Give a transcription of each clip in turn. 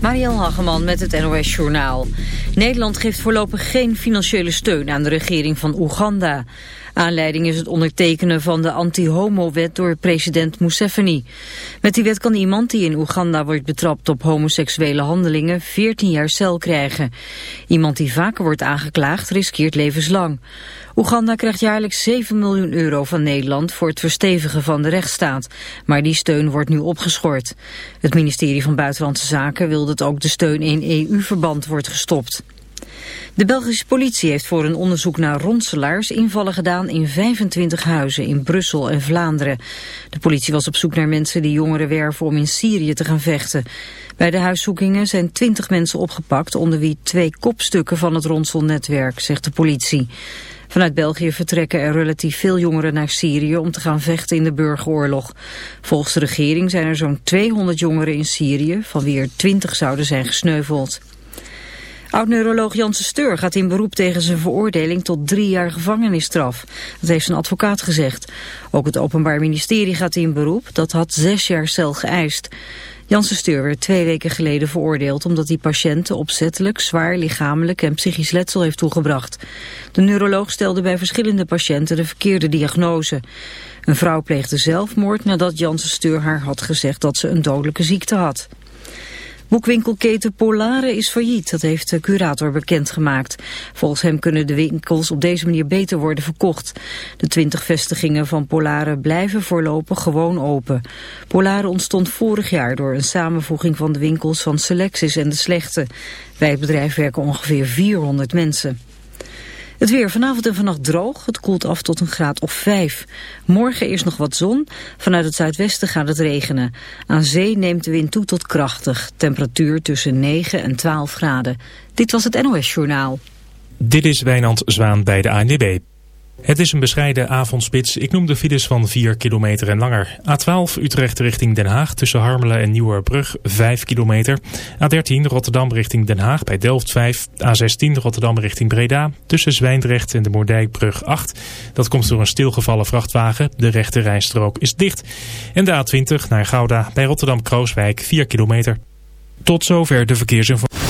Marielle Hageman met het NOS Journaal. Nederland geeft voorlopig geen financiële steun aan de regering van Oeganda. Aanleiding is het ondertekenen van de anti-homo-wet door president Museveni. Met die wet kan iemand die in Oeganda wordt betrapt op homoseksuele handelingen 14 jaar cel krijgen. Iemand die vaker wordt aangeklaagd riskeert levenslang. Oeganda krijgt jaarlijks 7 miljoen euro van Nederland voor het verstevigen van de rechtsstaat. Maar die steun wordt nu opgeschort. Het ministerie van Buitenlandse Zaken wil dat ook de steun in EU-verband wordt gestopt. De Belgische politie heeft voor een onderzoek naar ronselaars invallen gedaan in 25 huizen in Brussel en Vlaanderen. De politie was op zoek naar mensen die jongeren werven om in Syrië te gaan vechten. Bij de huiszoekingen zijn 20 mensen opgepakt, onder wie twee kopstukken van het ronselnetwerk, zegt de politie. Vanuit België vertrekken er relatief veel jongeren naar Syrië om te gaan vechten in de burgeroorlog. Volgens de regering zijn er zo'n 200 jongeren in Syrië, van wie er 20 zouden zijn gesneuveld. Oud-neuroloog Janssen Steur gaat in beroep tegen zijn veroordeling tot drie jaar gevangenisstraf. Dat heeft zijn advocaat gezegd. Ook het Openbaar Ministerie gaat in beroep. Dat had zes jaar cel geëist. Janssen Steur werd twee weken geleden veroordeeld omdat hij patiënten opzettelijk zwaar lichamelijk en psychisch letsel heeft toegebracht. De neuroloog stelde bij verschillende patiënten de verkeerde diagnose. Een vrouw pleegde zelfmoord nadat Janssen Steur haar had gezegd dat ze een dodelijke ziekte had. Boekwinkelketen Polare is failliet, dat heeft de curator bekendgemaakt. Volgens hem kunnen de winkels op deze manier beter worden verkocht. De twintig vestigingen van Polare blijven voorlopig gewoon open. Polare ontstond vorig jaar door een samenvoeging van de winkels van Selectis en De Slechte. Bij het bedrijf werken ongeveer 400 mensen. Het weer vanavond en vannacht droog. Het koelt af tot een graad of 5. Morgen eerst nog wat zon. Vanuit het zuidwesten gaat het regenen. Aan zee neemt de wind toe tot krachtig. Temperatuur tussen 9 en 12 graden. Dit was het NOS Journaal. Dit is Wijnand Zwaan bij de ANWB. Het is een bescheiden avondspits. Ik noem de files van 4 kilometer en langer. A12 Utrecht richting Den Haag tussen Harmelen en Nieuwerbrug 5 kilometer. A13 Rotterdam richting Den Haag bij Delft 5. A16 Rotterdam richting Breda tussen Zwijndrecht en de Moerdijkbrug 8. Dat komt door een stilgevallen vrachtwagen. De rechte rijstrook is dicht. En de A20 naar Gouda bij Rotterdam-Krooswijk 4 kilometer. Tot zover de verkeersinformatie.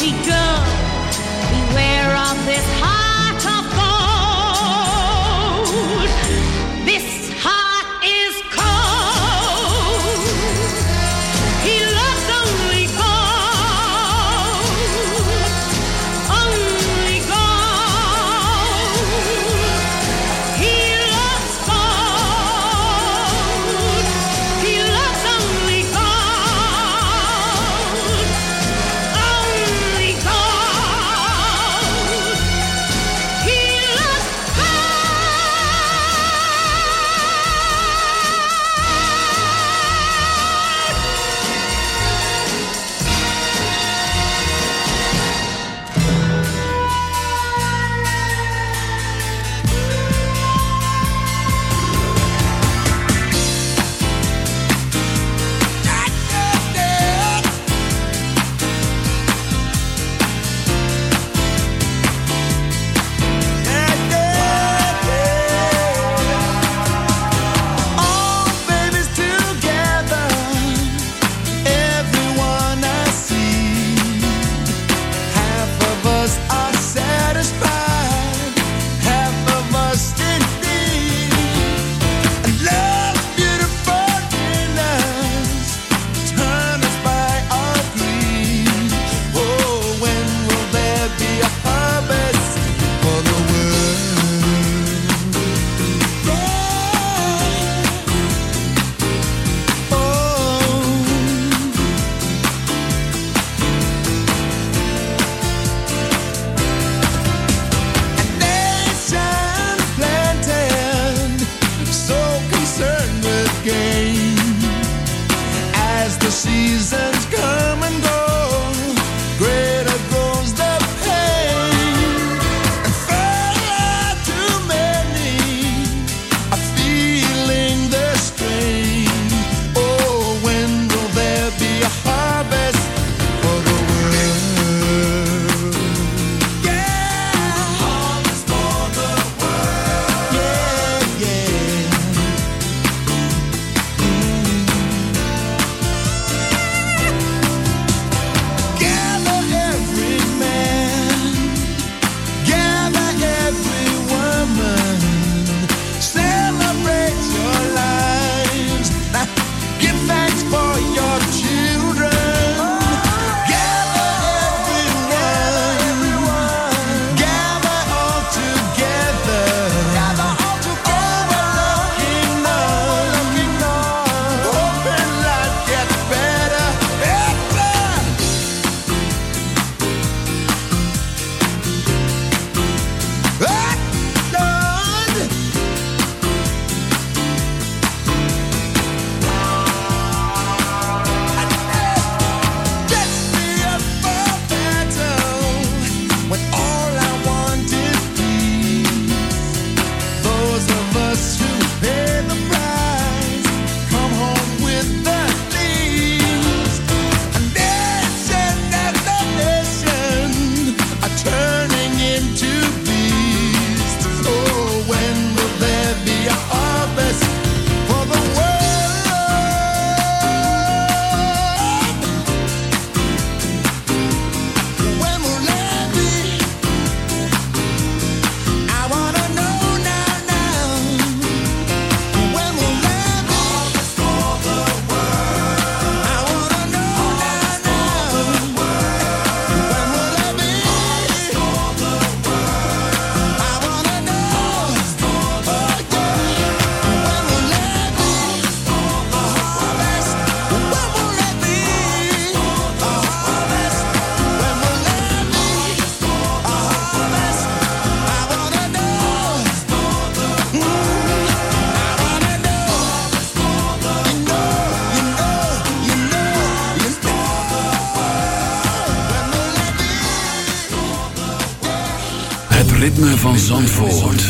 he. season. Van Zandvoort.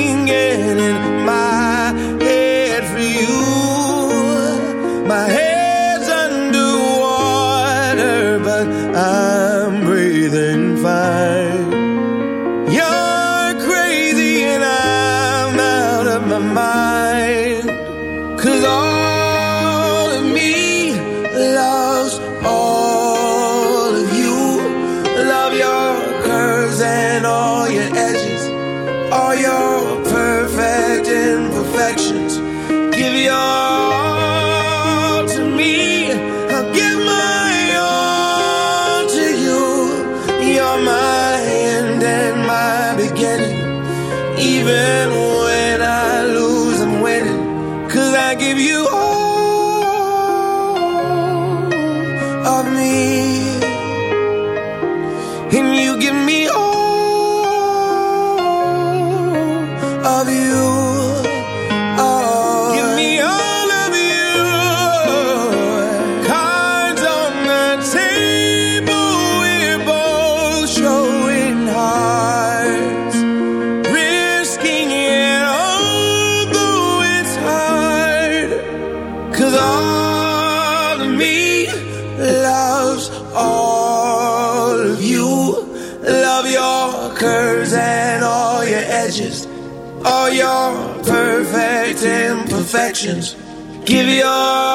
Cause all your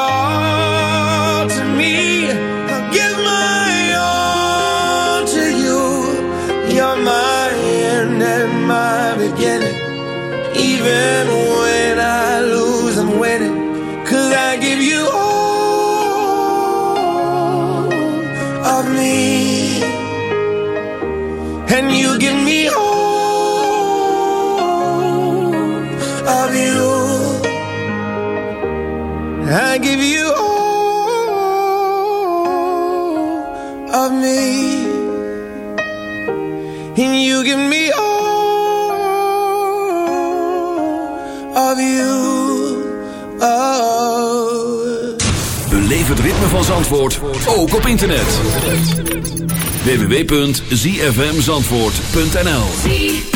Give you all of me, and you give me all of you. Oh. Het ritme van Zandvoort ook op internet. www.zfmzandvoort.nl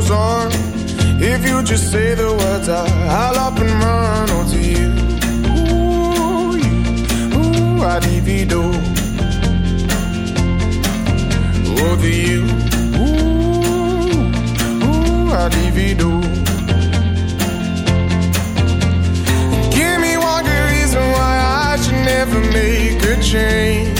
Goes on. If you just say the words, I, I'll up and run Oh, onto you. Ooh, you, ooh, I'd divido. Over you, ooh, ooh, I'd divido. Give me one good reason why I should never make a change.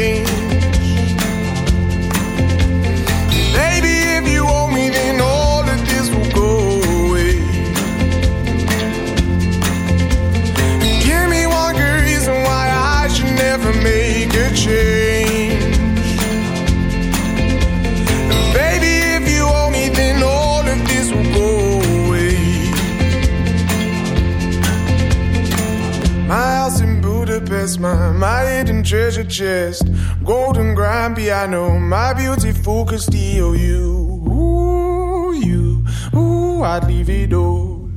Budapest, my, my hidden treasure chest. Golden grand piano, my beauty focus, steal you. Ooh, you, ooh, I'd leave it all.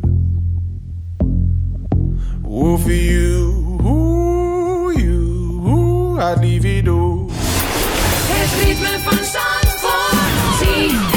Ooh, for you, ooh, you, ooh, I'd leave it all. Het ritme van Zandvoort.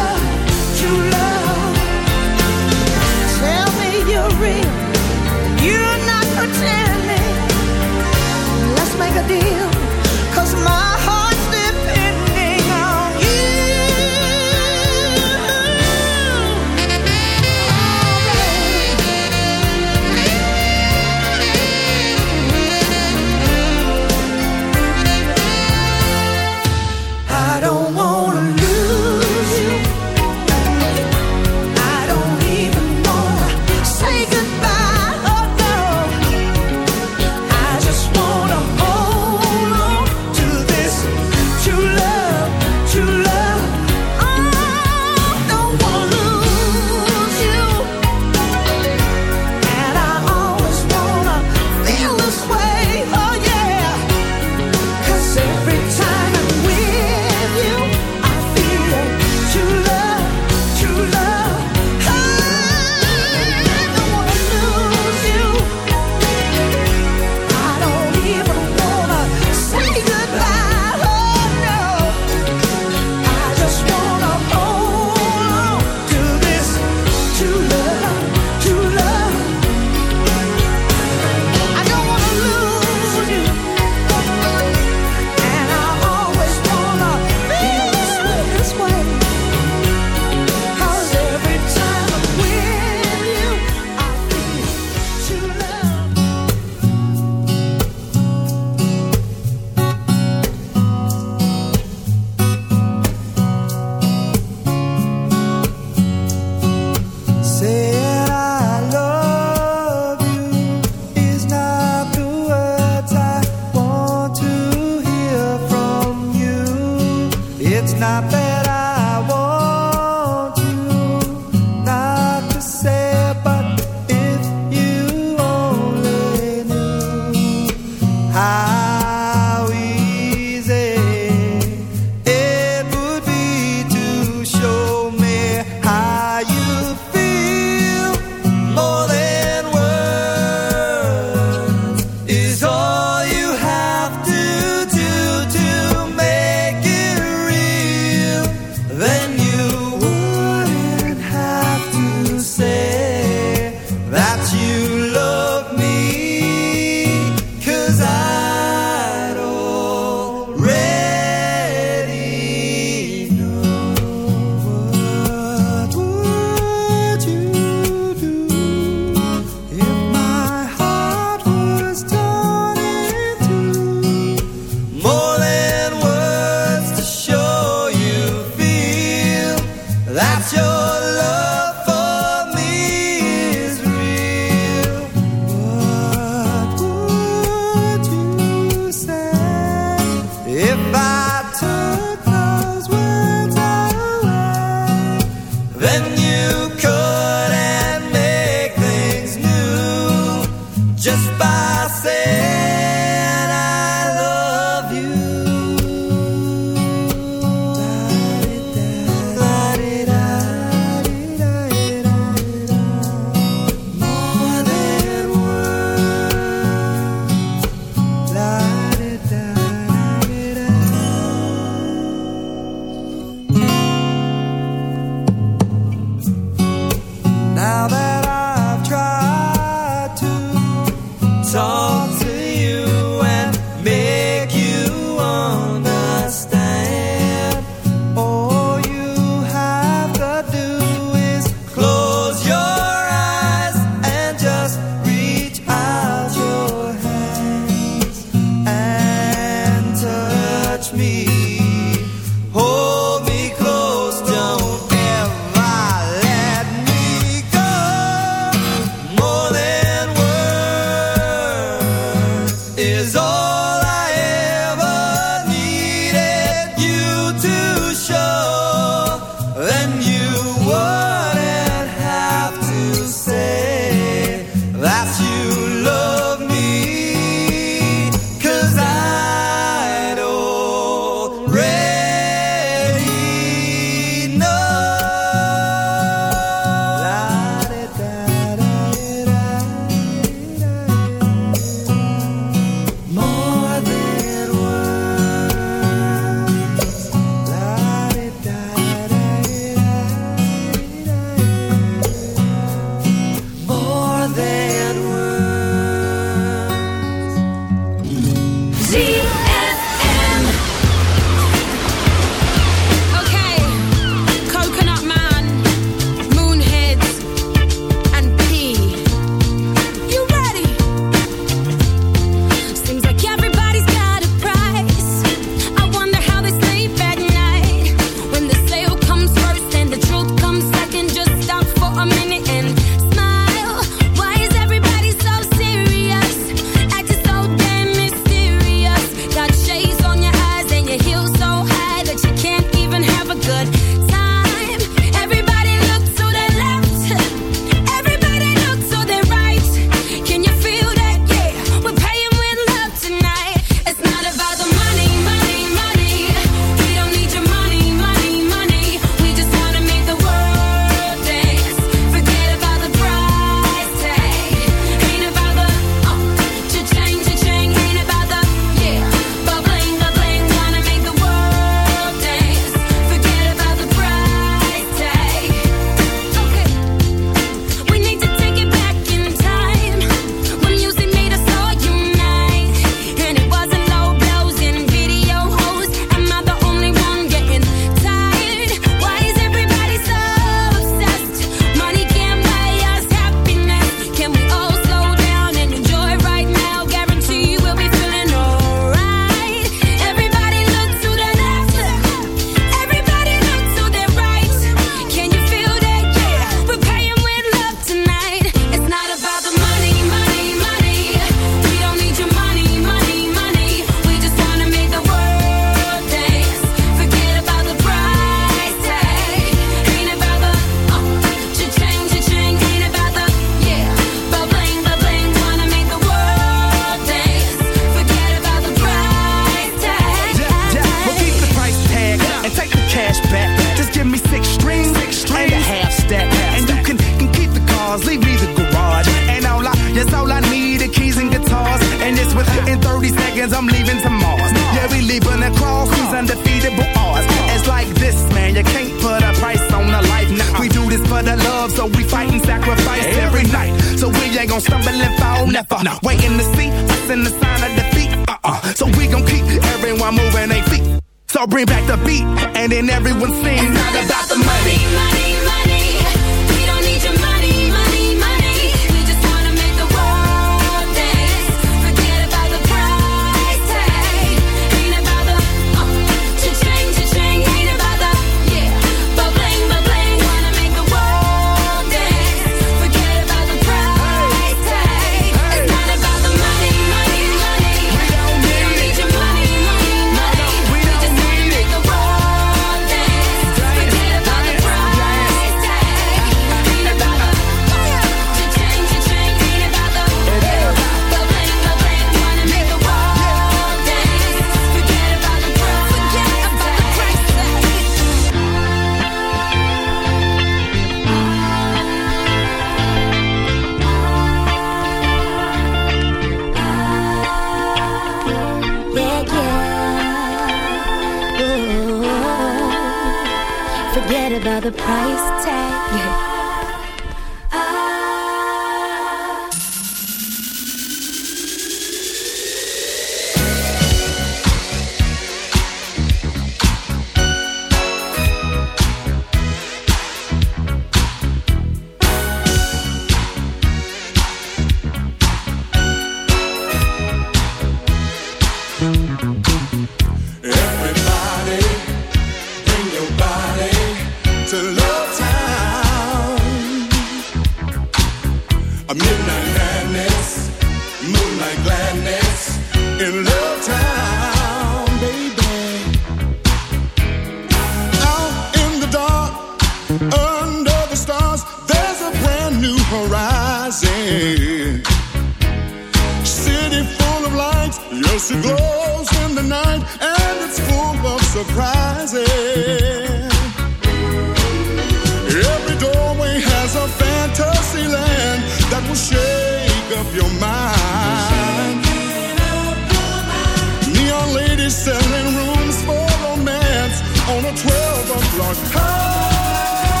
12 o'clock.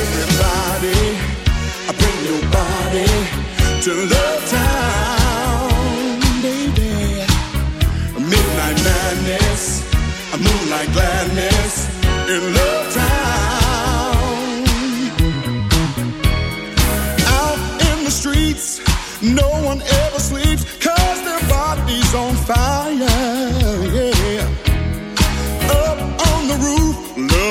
Everybody, I bring your body to Love Town, baby. Midnight madness, a moonlight gladness in Love Town. Out in the streets, no one ever sleeps, cause their body's on fire,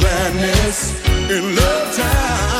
gladness in Love Town,